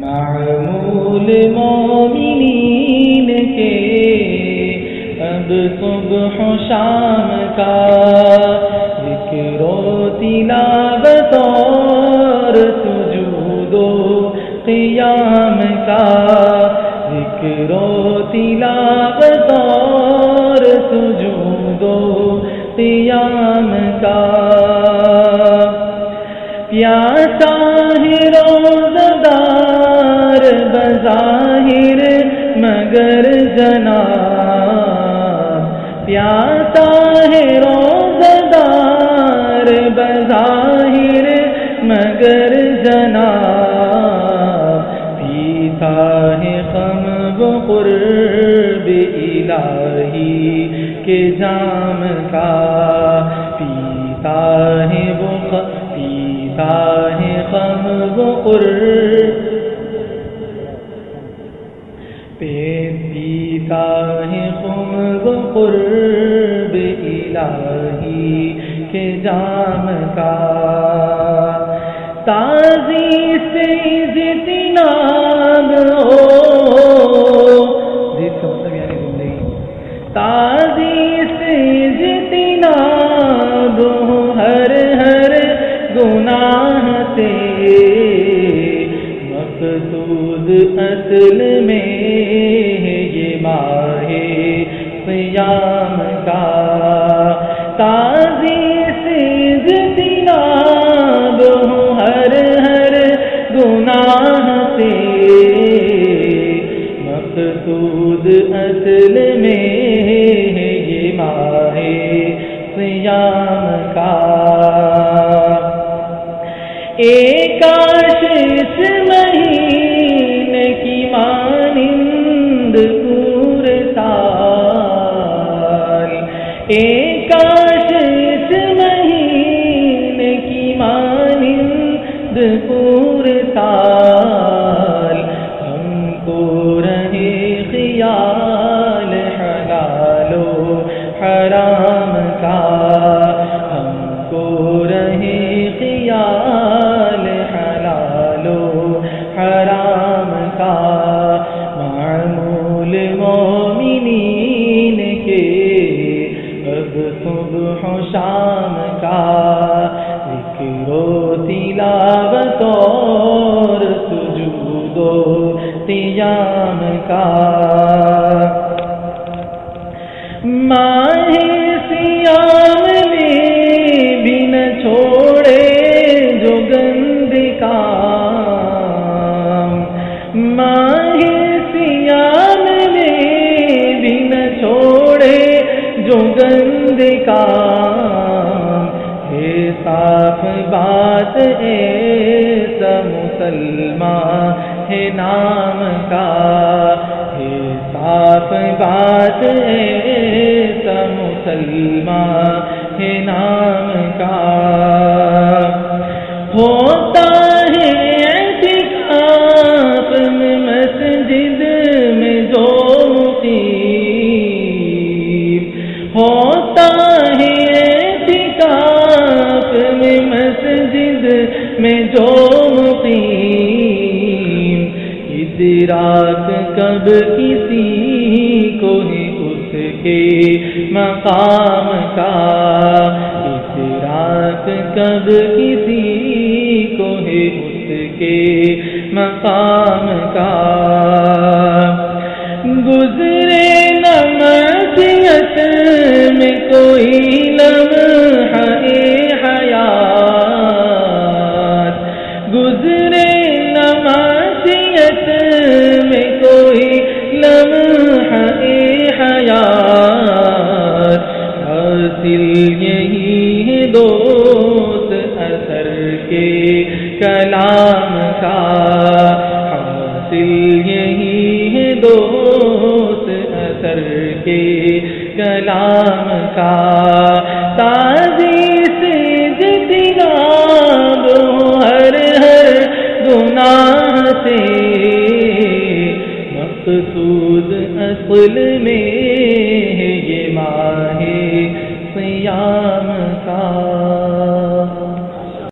معمول مومنین کے اب صبح و شام کا ذکر و تلاوت اور سجود و قیام کا ذکر و تلاوت اور سجود و قیام کا پیاسا ہے روزدار بظاہر مگر جنا پیاسا ہے روزدار بظاہر مگر جنا پیتا ہے خم و قرب الہی کے جام کا، پیتا ہے وہ پیتا خم قرب الہی کے جام کا تازی سے قیام کا ایک کاش اس مہینے کی مانند پورے سال ایک کاش اس مہینے کی مانند پورے صبح و شام کا ذکر و تلاوت اور سجود و قیام کا ماہ جو گندے کا ہے صاف بات ایسا مسلمان ہے نام کا ہے صاف بات ایسا مسلمان ہے نام جو مقیم ادراک کب کسی کو ہے اس کے مقام کا۔ ادراک کب کسی کو ہے اس کے مقام کا۔ کلام کا تازی سے جتنا دو ہر ہر گناہ سے مقصود اصل میں ہے یہ ماہ سیام کا